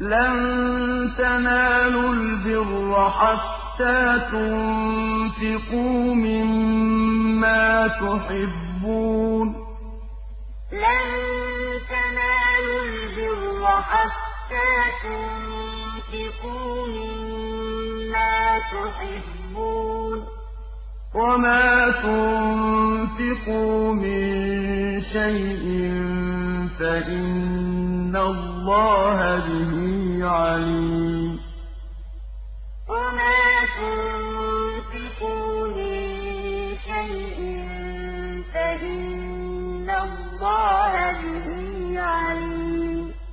لَن تَنَالُوا الْبِرَّ حَتَّىٰ تُنفِقُوا مِمَّا تُحِبُّونَ ۚ. وَمَا تُنفِقُوا مِن شَيْءٍ فَإِنَّ اللَّهَ بِهِ عَلِيمٌ